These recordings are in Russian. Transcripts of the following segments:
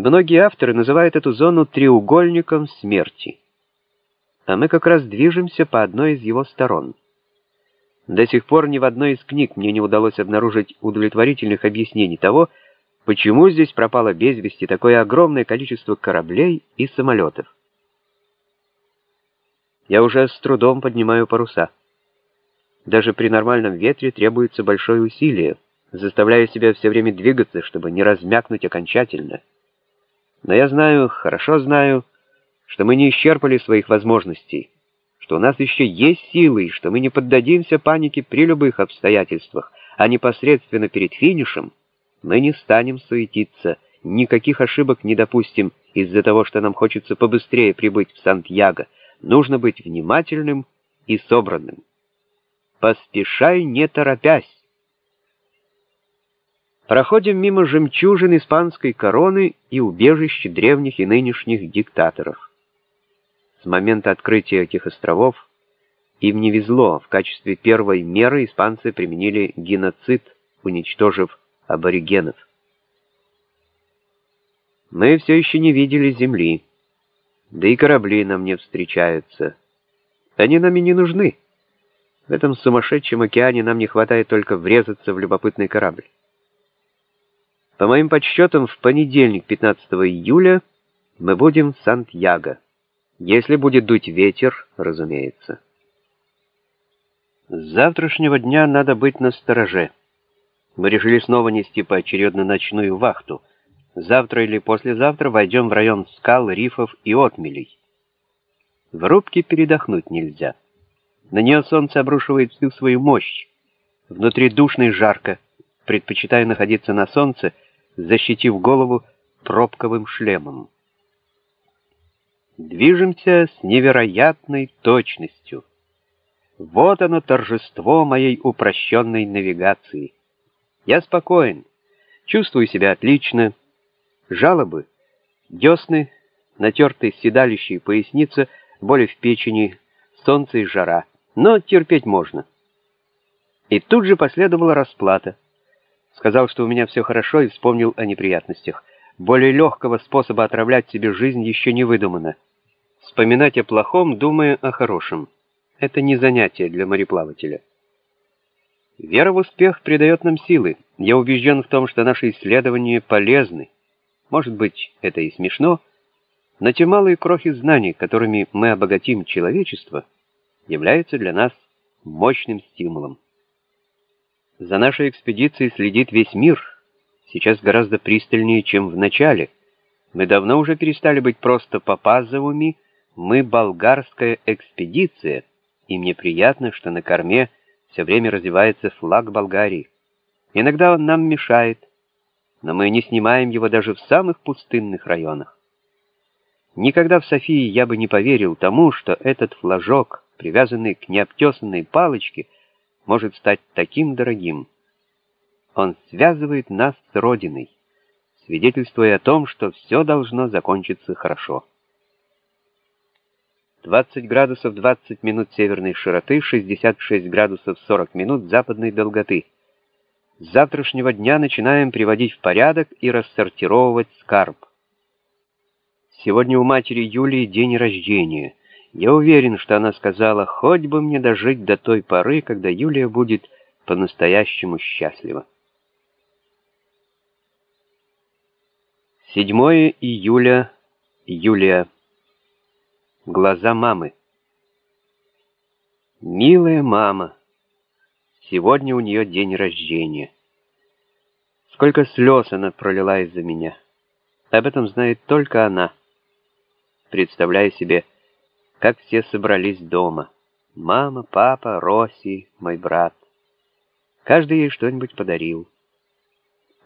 Многие авторы называют эту зону треугольником смерти. А мы как раз движемся по одной из его сторон. До сих пор ни в одной из книг мне не удалось обнаружить удовлетворительных объяснений того, почему здесь пропало без вести такое огромное количество кораблей и самолетов. Я уже с трудом поднимаю паруса. Даже при нормальном ветре требуется большое усилие, заставляя себя все время двигаться, чтобы не размякнуть окончательно. Но я знаю, хорошо знаю, что мы не исчерпали своих возможностей, что у нас еще есть силы, и что мы не поддадимся панике при любых обстоятельствах, а непосредственно перед финишем мы не станем суетиться, никаких ошибок не допустим из-за того, что нам хочется побыстрее прибыть в Сантьяго. Нужно быть внимательным и собранным. Поспешай, не торопясь. Проходим мимо жемчужин испанской короны и убежищ древних и нынешних диктаторов. С момента открытия этих островов им не везло. В качестве первой меры испанцы применили геноцид, уничтожив аборигенов. Мы все еще не видели земли, да и корабли нам не встречаются. Они нами не нужны. В этом сумасшедшем океане нам не хватает только врезаться в любопытный корабль. По моим подсчетам, в понедельник, 15 июля, мы будем в Сантьяго. Если будет дуть ветер, разумеется. С завтрашнего дня надо быть настороже. Мы решили снова нести поочередно ночную вахту. Завтра или послезавтра войдем в район скал, рифов и отмелей. В рубке передохнуть нельзя. На нее солнце обрушивает всю свою мощь. Внутри душно и жарко. Предпочитаю находиться на солнце, защитив голову пробковым шлемом. Движемся с невероятной точностью. Вот оно торжество моей упрощенной навигации. Я спокоен, чувствую себя отлично. Жалобы, десны, натертые седалище и поясница, боли в печени, солнце и жара. Но терпеть можно. И тут же последовала расплата. Сказал, что у меня все хорошо, и вспомнил о неприятностях. Более легкого способа отравлять себе жизнь еще не выдумано. Вспоминать о плохом, думая о хорошем. Это не занятие для мореплавателя. Вера в успех придает нам силы. Я убежден в том, что наши исследования полезны. Может быть, это и смешно, но те малые крохи знаний, которыми мы обогатим человечество, являются для нас мощным стимулом. За нашей экспедицией следит весь мир, сейчас гораздо пристальнее, чем в начале. Мы давно уже перестали быть просто Папазовыми, мы болгарская экспедиция, и мне приятно, что на корме все время развивается флаг Болгарии. Иногда он нам мешает, но мы не снимаем его даже в самых пустынных районах. Никогда в Софии я бы не поверил тому, что этот флажок, привязанный к необтесанной палочке, может стать таким дорогим. Он связывает нас с Родиной, свидетельствуя о том, что все должно закончиться хорошо. 20 градусов 20 минут северной широты, 66 градусов 40 минут западной долготы. С завтрашнего дня начинаем приводить в порядок и рассортировывать скарб. Сегодня у матери Юлии день рождения. Я уверен, что она сказала, хоть бы мне дожить до той поры, когда Юлия будет по-настоящему счастлива. 7 июля, Юлия. Глаза мамы. Милая мама, сегодня у нее день рождения. Сколько слез она пролила из-за меня. Об этом знает только она. Представляю себе, как все собрались дома. Мама, папа, Росси, мой брат. Каждый ей что-нибудь подарил.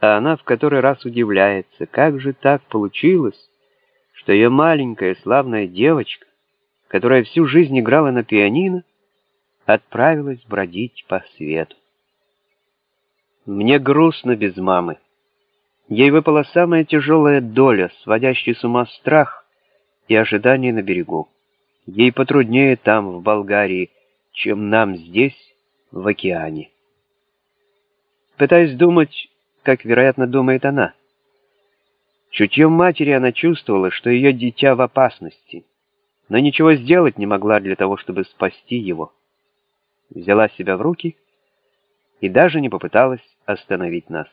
А она в который раз удивляется, как же так получилось, что ее маленькая славная девочка, которая всю жизнь играла на пианино, отправилась бродить по свету. Мне грустно без мамы. Ей выпала самая тяжелая доля, сводящий с ума страх и ожидание на берегу. Ей потруднее там, в Болгарии, чем нам здесь, в океане. Пытаюсь думать, как, вероятно, думает она. Чутьем матери она чувствовала, что ее дитя в опасности, но ничего сделать не могла для того, чтобы спасти его. Взяла себя в руки и даже не попыталась остановить нас.